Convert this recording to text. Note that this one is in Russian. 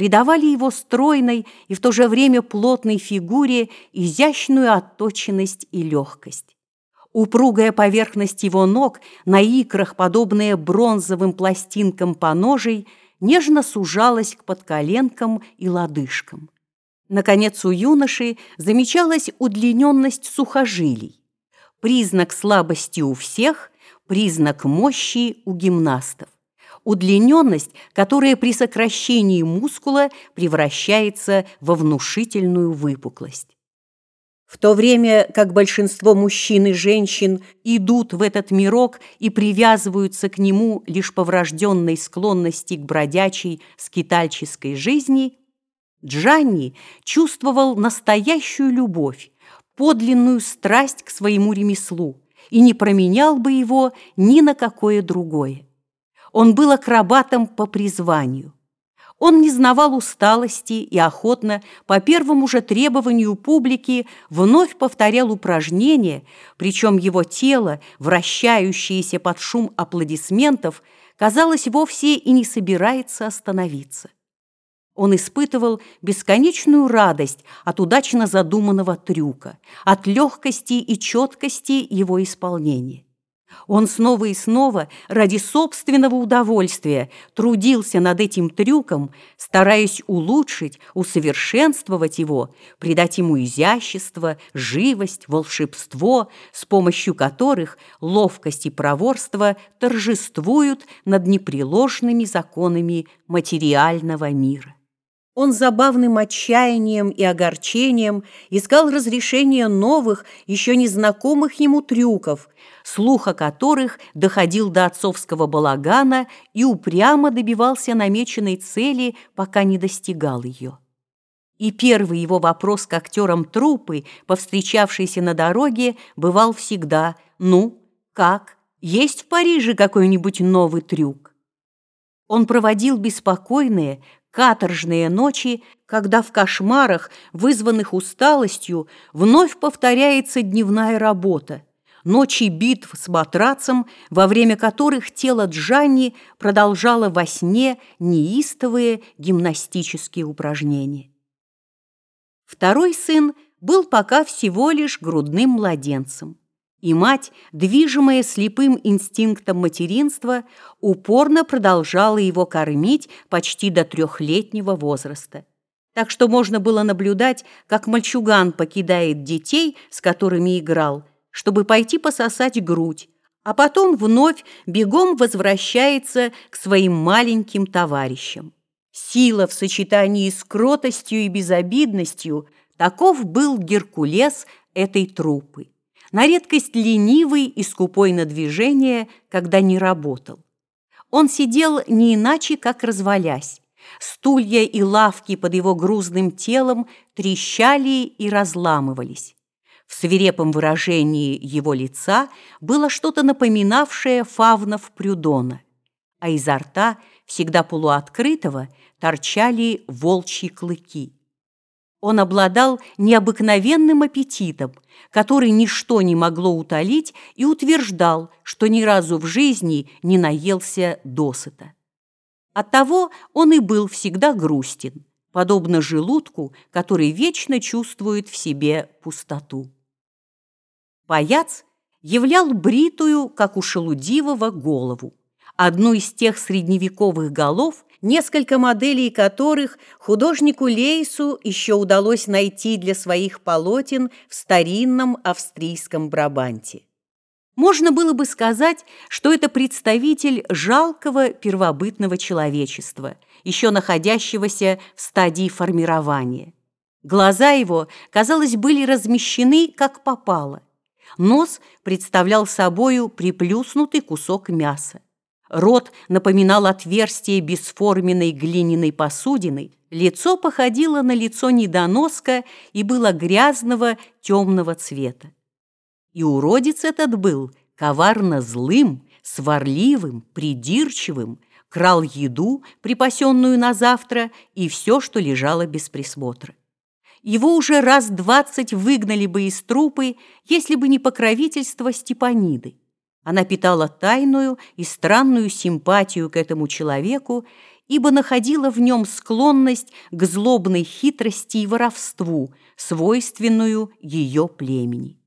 придавали его стройной и в то же время плотной фигуре изящную отточенность и легкость. Упругая поверхность его ног, на икрах, подобная бронзовым пластинкам поножей, нежно сужалась к подколенкам и лодыжкам. Наконец, у юноши замечалась удлиненность сухожилий. Признак слабости у всех, признак мощи у гимнастов. Удлиненность, которая при сокращении мускула превращается во внушительную выпуклость. В то время как большинство мужчин и женщин идут в этот мирок и привязываются к нему лишь по врожденной склонности к бродячей скитальческой жизни, Джанни чувствовал настоящую любовь, подлинную страсть к своему ремеслу и не променял бы его ни на какое другое. Он был акробатом по призванию. Он не знавал усталости и охотно, по первому же требованию публики, вновь повторял упражнения, причем его тело, вращающееся под шум аплодисментов, казалось, вовсе и не собирается остановиться. Он испытывал бесконечную радость от удачно задуманного трюка, от легкости и четкости его исполнения. Он снова и снова ради собственного удовольствия трудился над этим трюком, стараясь улучшить, усовершенствовать его, придать ему изящество, живость, волшебство, с помощью которых ловкость и проворство торжествуют над непреложными законами материального мира. Он забавным отчаянием и огорчением искал разрешения новых, еще незнакомых ему трюков, слух о которых доходил до отцовского балагана и упрямо добивался намеченной цели, пока не достигал ее. И первый его вопрос к актерам труппы, повстречавшейся на дороге, бывал всегда «Ну, как? Есть в Париже какой-нибудь новый трюк?» Он проводил беспокойные, каторжные ночи, когда в кошмарах, вызванных усталостью, вновь повторяется дневная работа, ночи битв с матрацем, во время которых тело Джанни продолжало во сне неистовые гимнастические упражнения. Второй сын был пока всего лишь грудным младенцем. И мать, движимая слепым инстинктом материнства, упорно продолжала его кормить почти до трехлетнего возраста. Так что можно было наблюдать, как мальчуган покидает детей, с которыми играл, чтобы пойти пососать грудь, а потом вновь бегом возвращается к своим маленьким товарищам. Сила в сочетании с кротостью и безобидностью – таков был Геркулес этой труппы на редкость ленивый и скупой на движение, когда не работал. Он сидел не иначе, как развалясь. Стулья и лавки под его грузным телом трещали и разламывались. В свирепом выражении его лица было что-то напоминавшее фавнов Прюдона, а изо рта, всегда полуоткрытого, торчали волчьи клыки. Он обладал необыкновенным аппетитом, который ничто не могло утолить, и утверждал, что ни разу в жизни не наелся досыта. Оттого он и был всегда грустен, подобно желудку, который вечно чувствует в себе пустоту. Паяц являл бритую, как у шелудивого, голову, одну из тех средневековых голов, несколько моделей которых художнику Лейсу еще удалось найти для своих полотен в старинном австрийском Брабанте. Можно было бы сказать, что это представитель жалкого первобытного человечества, еще находящегося в стадии формирования. Глаза его, казалось, были размещены, как попало. Нос представлял собою приплюснутый кусок мяса. Рот напоминал отверстие бесформенной глиняной посудины, лицо походило на лицо недоноска и было грязного темного цвета. И уродец этот был коварно злым, сварливым, придирчивым, крал еду, припасенную на завтра, и все, что лежало без присмотра. Его уже раз двадцать выгнали бы из трупы, если бы не покровительство Степаниды. Она питала тайную и странную симпатию к этому человеку ибо находила в нем склонность к злобной хитрости и воровству, свойственную ее племени.